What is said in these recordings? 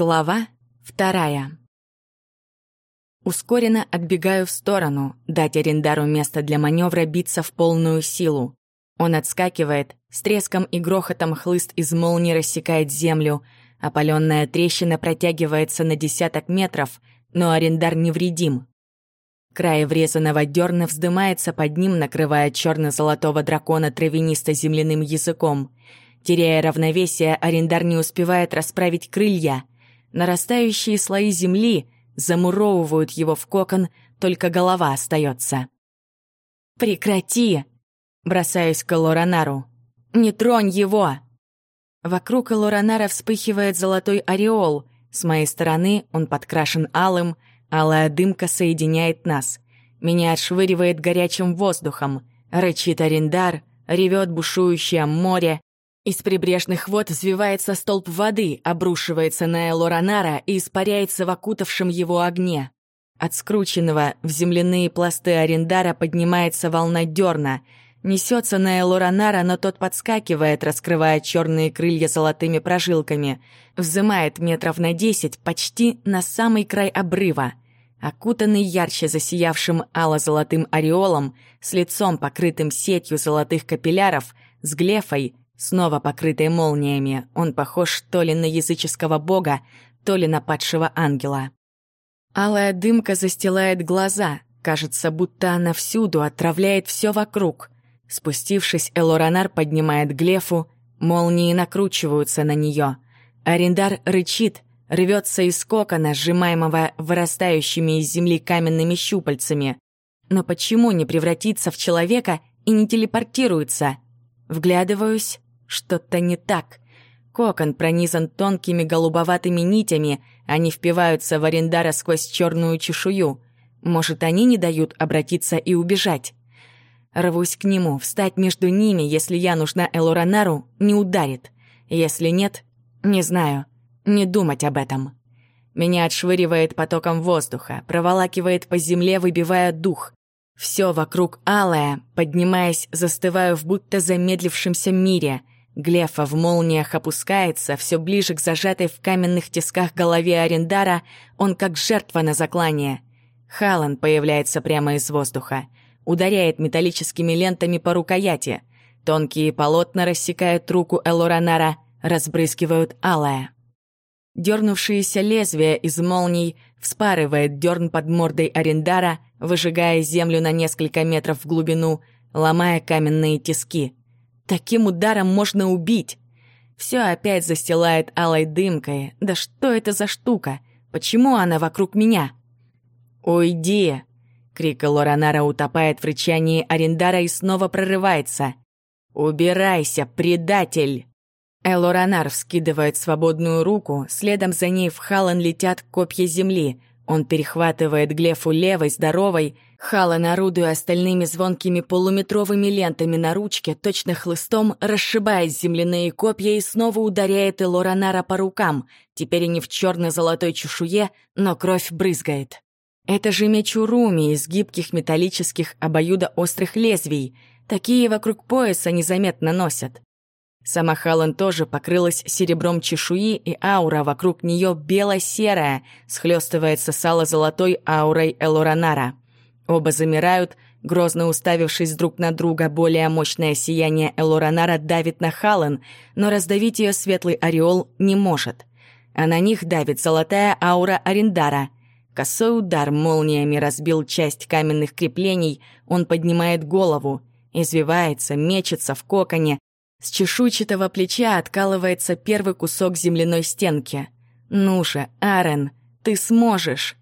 Глава вторая. Ускоренно отбегаю в сторону, дать арендару место для маневра биться в полную силу. Он отскакивает, с треском и грохотом хлыст из молнии рассекает землю, опаленная трещина протягивается на десяток метров, но арендар невредим. Край врезанного дерна вздымается под ним, накрывая черно-золотого дракона травянисто-земляным языком. Теряя равновесие, арендар не успевает расправить крылья — Нарастающие слои земли замуровывают его в кокон, только голова остается. «Прекрати!» — бросаюсь к Лоранару. «Не тронь его!» Вокруг Лоранара вспыхивает золотой ореол. С моей стороны он подкрашен алым, алая дымка соединяет нас. Меня отшвыривает горячим воздухом. Рычит арендар, ревет бушующее море, из прибрежных вод взвивается столб воды, обрушивается на Элоранара и испаряется в окутавшем его огне. От скрученного в земляные пласты Арендара поднимается волна дерна, несется на Элоранара, но тот подскакивает, раскрывая черные крылья золотыми прожилками, взымает метров на десять почти на самый край обрыва. Окутанный ярче засиявшим ало-золотым ореолом, с лицом покрытым сетью золотых капилляров, с глефой — Снова покрытый молниями, он похож то ли на языческого бога, то ли на падшего ангела. Алая дымка застилает глаза, кажется, будто она всюду отравляет все вокруг. Спустившись, Элоранар поднимает глефу, молнии накручиваются на нее. Арендар рычит, рвется из кокона, сжимаемого вырастающими из земли каменными щупальцами. Но почему не превратиться в человека и не телепортируется? Вглядываюсь, что-то не так. Кокон пронизан тонкими голубоватыми нитями, они впиваются в Арендара сквозь черную чешую. Может, они не дают обратиться и убежать? Рвусь к нему, встать между ними, если я нужна Элоранару, не ударит. Если нет, не знаю, не думать об этом. Меня отшвыривает потоком воздуха, проволакивает по земле, выбивая дух. Все вокруг алое, поднимаясь, застываю в будто замедлившемся мире — Глефа в молниях опускается, все ближе к зажатой в каменных тисках голове Арендара, он как жертва на заклание. Халан появляется прямо из воздуха, ударяет металлическими лентами по рукояти. Тонкие полотна рассекают руку Элоранара, разбрызгивают алая. Дернувшиеся лезвия из молний вспарывает дерн под мордой Арендара, выжигая землю на несколько метров в глубину, ломая каменные тиски — Таким ударом можно убить. Все опять застилает алой дымкой. Да что это за штука? Почему она вокруг меня? «Уйди!» Крик Лоранара утопает в рычании Арендара и снова прорывается. «Убирайся, предатель!» Элоранар вскидывает свободную руку, следом за ней в Халан летят копья земли. Он перехватывает Глефу левой, здоровой, Хала, орудуя остальными звонкими полуметровыми лентами на ручке, точно хлыстом, расшибает земляные копья и снова ударяет Элоранара по рукам. Теперь они в черно-золотой чешуе, но кровь брызгает. Это же меч Уруми из гибких металлических обоюдоострых лезвий. Такие вокруг пояса незаметно носят. Сама Халан тоже покрылась серебром чешуи, и аура вокруг нее бело-серая, схлестывается сало-золотой аурой Элоранара. Оба замирают, грозно уставившись друг на друга. Более мощное сияние Элоранара давит на Халан, но раздавить ее светлый ореол не может. А на них давит золотая аура Арендара. Косой удар молниями разбил часть каменных креплений, он поднимает голову, извивается, мечется в коконе. С чешуйчатого плеча откалывается первый кусок земляной стенки. «Ну же, Арен, ты сможешь!»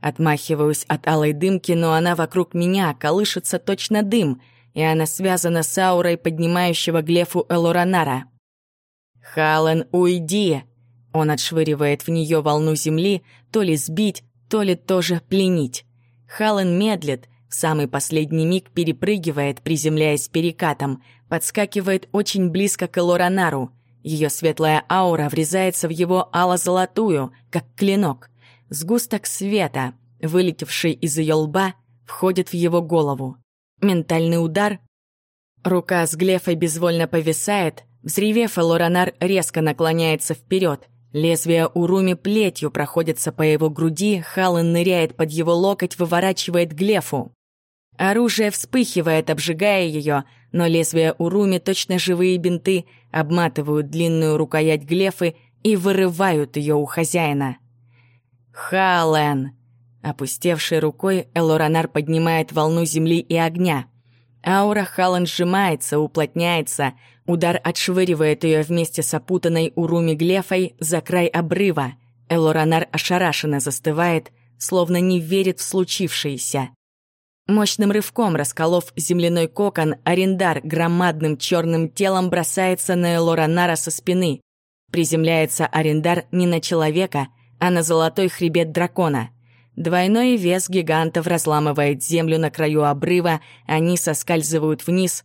Отмахиваюсь от алой дымки, но она вокруг меня, колышется точно дым, и она связана с аурой поднимающего глефу Элоранара. «Хален, уйди!» Он отшвыривает в нее волну земли, то ли сбить, то ли тоже пленить. Хален медлит, в самый последний миг перепрыгивает, приземляясь перекатом, подскакивает очень близко к Элоранару. Ее светлая аура врезается в его ало-золотую, как клинок — Сгусток света, вылетевший из ее лба, входит в его голову. Ментальный удар. Рука с глефой безвольно повисает. Взревев, Лоранар резко наклоняется вперед. Лезвие Уруми плетью проходится по его груди, Халан ныряет под его локоть, выворачивает глефу. Оружие вспыхивает, обжигая ее, но лезвия Уруми, точно живые бинты, обматывают длинную рукоять глефы и вырывают ее у хозяина. «Хален!» Опустевшей рукой, Элоранар поднимает волну земли и огня. Аура Халан сжимается, уплотняется, удар отшвыривает ее вместе с опутанной Уруми Глефой за край обрыва. Элоранар ошарашенно застывает, словно не верит в случившееся. Мощным рывком расколов земляной кокон, Арендар громадным черным телом бросается на Элоранара со спины. Приземляется Арендар не на человека, а на золотой хребет дракона — Двойной вес гигантов разламывает землю на краю обрыва, они соскальзывают вниз.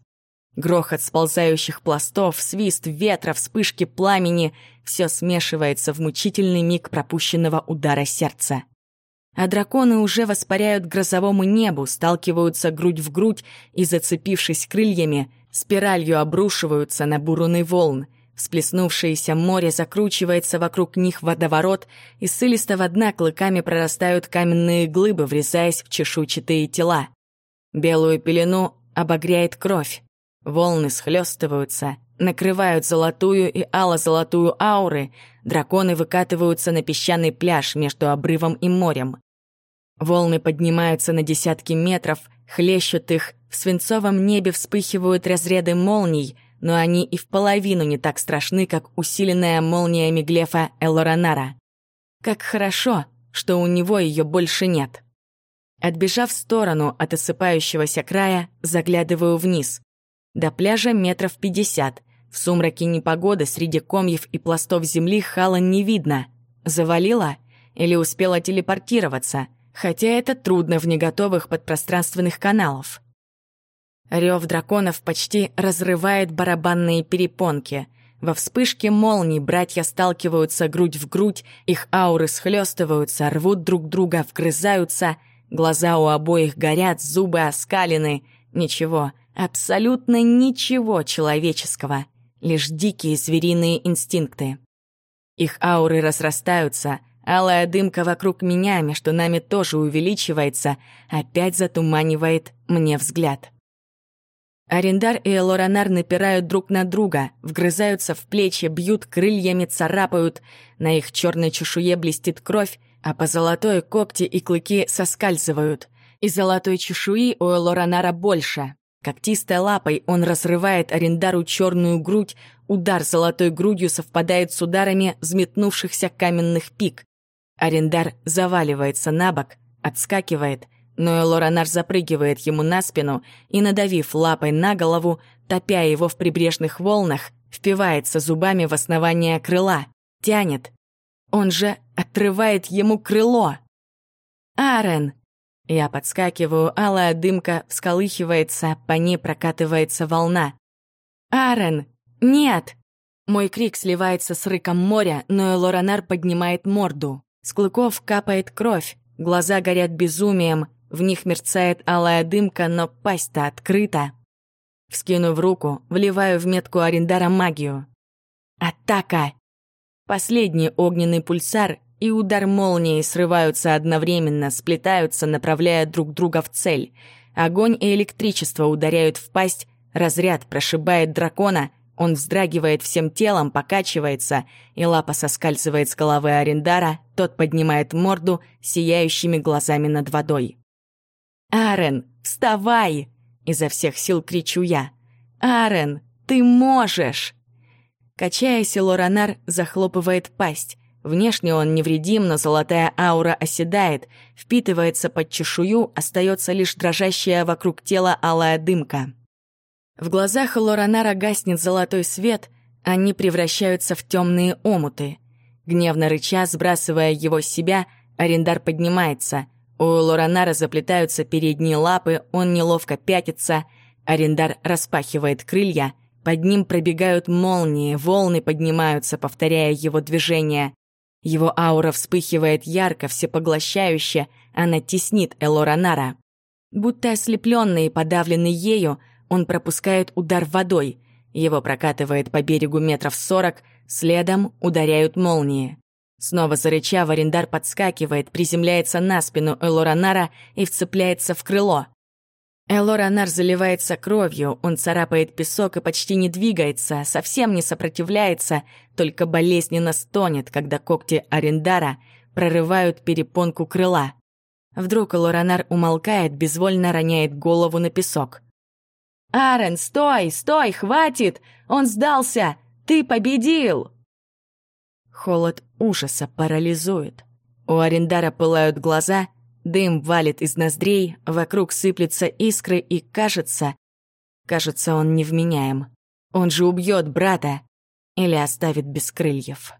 Грохот сползающих пластов, свист ветра, вспышки пламени — все смешивается в мучительный миг пропущенного удара сердца. А драконы уже воспаряют к грозовому небу, сталкиваются грудь в грудь и, зацепившись крыльями, спиралью обрушиваются на буруны волн — Всплеснувшееся море закручивается вокруг них водоворот, и с илистого дна клыками прорастают каменные глыбы, врезаясь в чешуйчатые тела. Белую пелену обогряет кровь. Волны схлестываются, накрывают золотую и ало-золотую ауры, драконы выкатываются на песчаный пляж между обрывом и морем. Волны поднимаются на десятки метров, хлещут их, в свинцовом небе вспыхивают разряды молний, но они и в половину не так страшны, как усиленная молниями Глефа Элоранара. Как хорошо, что у него ее больше нет. Отбежав в сторону от осыпающегося края, заглядываю вниз. До пляжа метров пятьдесят. В сумраке непогоды среди комьев и пластов земли Хала не видно. Завалила? Или успела телепортироваться? Хотя это трудно в неготовых подпространственных каналов. Рев драконов почти разрывает барабанные перепонки. Во вспышке молний братья сталкиваются грудь в грудь, их ауры схлестываются, рвут друг друга, вгрызаются. Глаза у обоих горят, зубы оскалены. Ничего, абсолютно ничего человеческого. Лишь дикие звериные инстинкты. Их ауры разрастаются, алая дымка вокруг меня, между нами тоже увеличивается, опять затуманивает мне взгляд. Арендар и Элоранар напирают друг на друга, вгрызаются в плечи, бьют крыльями, царапают. На их черной чешуе блестит кровь, а по золотой когти и клыки соскальзывают. И золотой чешуи у Элоранара больше. Когтистой лапой он разрывает Арендару черную грудь, удар золотой грудью совпадает с ударами взметнувшихся каменных пик. Арендар заваливается на бок, отскакивает, но Элоранар запрыгивает ему на спину и, надавив лапой на голову, топя его в прибрежных волнах, впивается зубами в основание крыла, тянет. Он же отрывает ему крыло. «Арен!» Я подскакиваю, алая дымка всколыхивается, по ней прокатывается волна. «Арен! Нет!» Мой крик сливается с рыком моря, но Элоранар поднимает морду. С клыков капает кровь, глаза горят безумием, в них мерцает алая дымка, но пасть-то открыта. Вскинув руку, вливаю в метку Арендара магию. Атака! Последний огненный пульсар и удар молнии срываются одновременно, сплетаются, направляя друг друга в цель. Огонь и электричество ударяют в пасть, разряд прошибает дракона, он вздрагивает всем телом, покачивается, и лапа соскальзывает с головы Арендара, тот поднимает морду сияющими глазами над водой. «Арен, вставай!» — изо всех сил кричу я. «Арен, ты можешь!» Качаясь, Лоранар захлопывает пасть. Внешне он невредим, но золотая аура оседает, впитывается под чешую, остается лишь дрожащая вокруг тела алая дымка. В глазах Лоранара гаснет золотой свет, они превращаются в темные омуты. Гневно рыча, сбрасывая его с себя, Арендар поднимается. У Лоранара заплетаются передние лапы, он неловко пятится. Арендар распахивает крылья. Под ним пробегают молнии, волны поднимаются, повторяя его движение. Его аура вспыхивает ярко, всепоглощающе, она теснит Элоранара. Будто ослепленный и подавленный ею, он пропускает удар водой. Его прокатывает по берегу метров сорок, Следом ударяют молнии. Снова зарычав, Арендар подскакивает, приземляется на спину Элоранара и вцепляется в крыло. Элоранар заливается кровью, он царапает песок и почти не двигается, совсем не сопротивляется, только болезненно стонет, когда когти Арендара прорывают перепонку крыла. Вдруг Элоранар умолкает, безвольно роняет голову на песок. «Арен, стой, стой, хватит! Он сдался! Ты победил!» Холод ужаса парализует. У Арендара пылают глаза, дым валит из ноздрей, вокруг сыплются искры и кажется... Кажется, он невменяем. Он же убьет брата или оставит без крыльев.